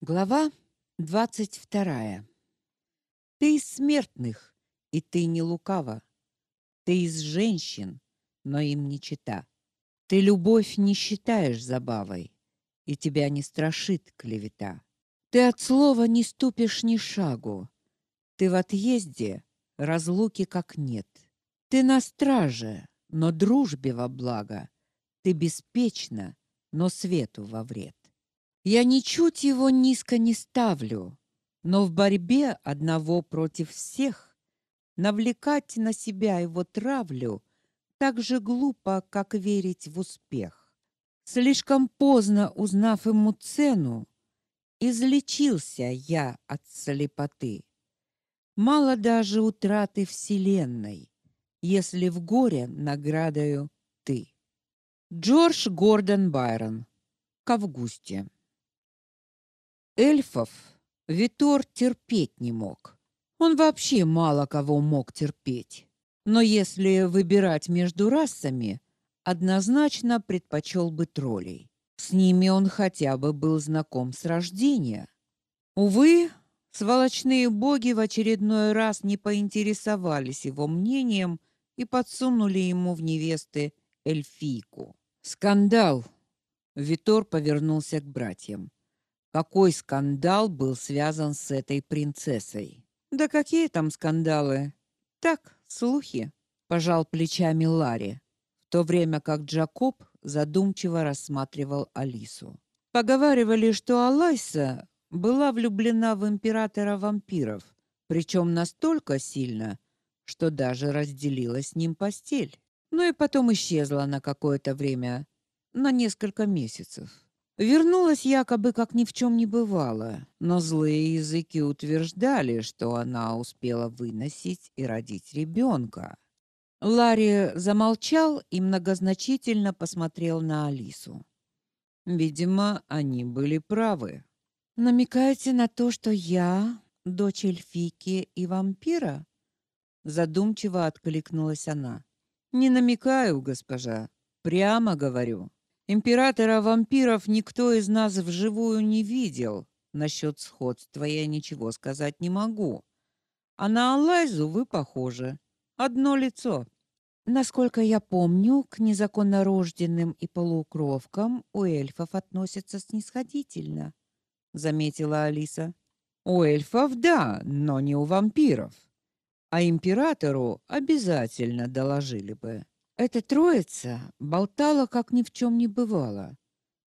Глава двадцать вторая. Ты из смертных, и ты не лукава. Ты из женщин, но им не чита. Ты любовь не считаешь забавой, и тебя не страшит клевета. Ты от слова не ступишь ни шагу. Ты в отъезде, разлуки как нет. Ты на страже, но дружбе во благо. Ты беспечна, но свету во вред. Я ничуть его низко не ставлю, но в борьбе одного против всех навлекать на себя его травлю так же глупо, как верить в успех. Слишком поздно узнав ему цену, излечился я от слепоты. Мало даже утраты вселенной, если в горе наградою ты. Джордж Гордон Байрон. К Августе. Эльфов Витор терпеть не мог. Он вообще мало кого мог терпеть. Но если выбирать между расами, однозначно предпочел бы троллей. С ними он хотя бы был знаком с рождения. Увы, сволочные боги в очередной раз не поинтересовались его мнением и подсунули ему в невесты эльфийку. Скандал. Витор повернулся к братьям. Какой скандал был связан с этой принцессой? Да какие там скандалы? Так, слухи, пожал плечами Ларри, в то время как Джакоб задумчиво рассматривал Алису. Поговаривали, что Алайса была влюблена в императора вампиров, причем настолько сильно, что даже разделила с ним постель. Ну и потом исчезла на какое-то время, на несколько месяцев. Вернулась якобы как ни в чем не бывало, но злые языки утверждали, что она успела выносить и родить ребенка. Ларри замолчал и многозначительно посмотрел на Алису. Видимо, они были правы. Намекаете на то, что я дочь эльфики и вампира? Задумчиво откликнулась она. Не намекаю, госпожа, прямо говорю. Императора вампиров никто из нас вживую не видел. Насчет сходства я ничего сказать не могу. А на Алайзу вы похожи. Одно лицо. Насколько я помню, к незаконно рожденным и полукровкам у эльфов относятся снисходительно, заметила Алиса. У эльфов да, но не у вампиров. А императору обязательно доложили бы. Эта троица болтала, как ни в чем не бывало.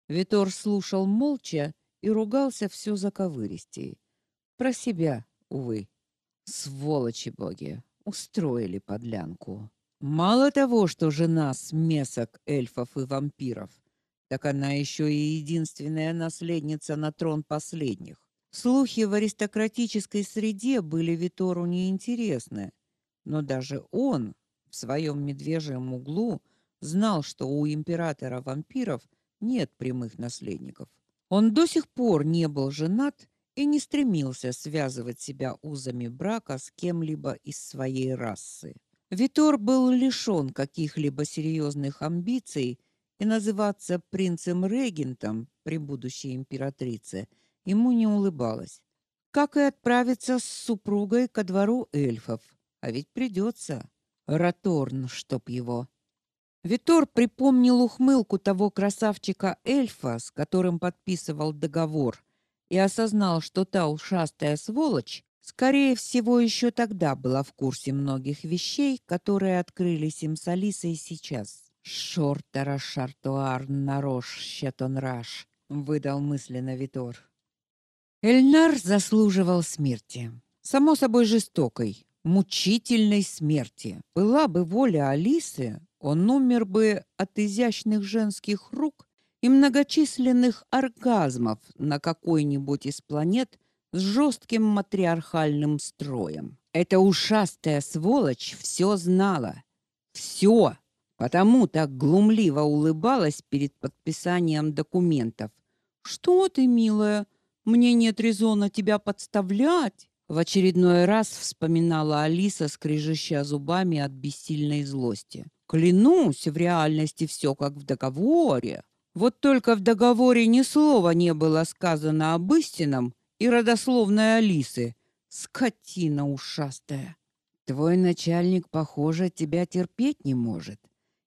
Витор слушал молча и ругался все заковыристей. Про себя, увы. Сволочи боги, устроили подлянку. Мало того, что жена смесок эльфов и вампиров, так она еще и единственная наследница на трон последних. Слухи в аристократической среде были Витору неинтересны, но даже он в своем медвежьем углу знал, что у императора вампиров нет прямых наследников. Он до сих пор не был женат и не стремился связывать себя узами брака с кем-либо из своей расы. Витор был лишен каких-либо серьезных амбиций, и называться принцем-регентом при будущей императрице ему не улыбалось. Как и отправиться с супругой ко двору эльфов, а ведь придется. Раторн, чтоб его. Витор припомнил ухмылку того красавчика-эльфа, с которым подписывал договор, и осознал, что та ушастая сволочь, скорее всего, еще тогда была в курсе многих вещей, которые открылись им с Алисой сейчас. «Шортара шартуар нарош щетонраш», — выдал мысленно Витор. Эльнар заслуживал смерти. Само собой жестокой, мучительной смерти. Была бы воля Алисы, он умер бы от изящных женских рук и многочисленных оргазмов на какой-нибудь из планет с жестким матриархальным строем. Эта ушастая сволочь все знала. Все, потому так глумливо улыбалась перед подписанием документов. Что ты, милая, мне нет резона тебя подставлять. В очередной раз вспоминала Алиса, скрежеща зубами от бессильной злости. Клянусь, в реальности все как в договоре. Вот только в договоре ни слова не было сказано об истинном и родословной Алисы. Скотина ушастая. Твой начальник, похоже, тебя терпеть не может,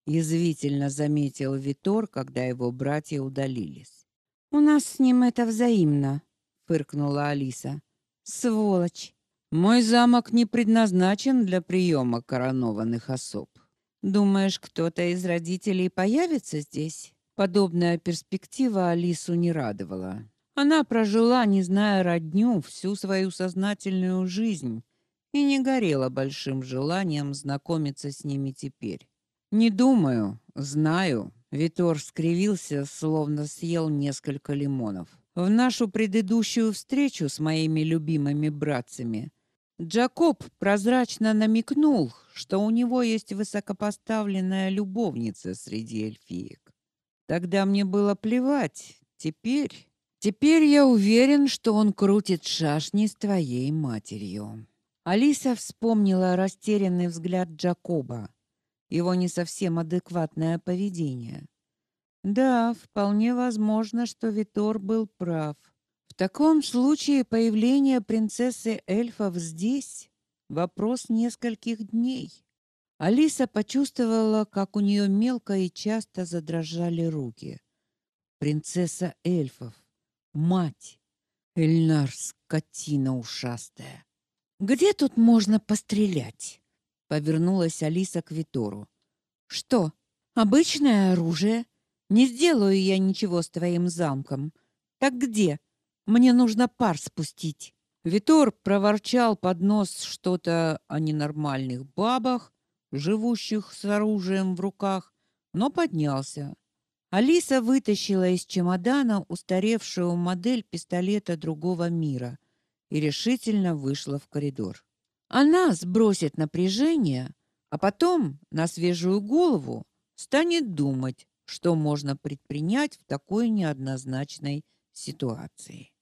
язвительно заметил Витор, когда его братья удалились. У нас с ним это взаимно, фыркнула Алиса. Сволочь. Мой замок не предназначен для приема коронованных особ. Думаешь, кто-то из родителей появится здесь? Подобная перспектива Алису не радовала. Она прожила, не зная родню, всю свою сознательную жизнь и не горела большим желанием знакомиться с ними теперь. Не думаю, знаю. Витор скривился, словно съел несколько лимонов. В нашу предыдущую встречу с моими любимыми братцами Джакоб прозрачно намекнул, что у него есть высокопоставленная любовница среди эльфиек. Тогда мне было плевать. Теперь, теперь я уверен, что он крутит шашни с твоей матерью. Алиса вспомнила растерянный взгляд Джакоба, его не совсем адекватное поведение. Да, вполне возможно, что Витор был прав. В таком случае появление принцессы эльфов здесь вопрос нескольких дней. Алиса почувствовала, как у нее мелко и часто задрожали руки. Принцесса эльфов, мать, Эльнар, скотина ушастая. Где тут можно пострелять? Повернулась Алиса к Витору. Что? Обычное оружие? Не сделаю я ничего с твоим замком. Так где? Мне нужно пар спустить. Витор проворчал под нос что-то о ненормальных бабах, живущих с оружием в руках, но поднялся. Алиса вытащила из чемодана устаревшую модель пистолета другого мира и решительно вышла в коридор. Она сбросит напряжение, а потом на свежую голову станет думать, что можно предпринять в такой неоднозначной ситуации.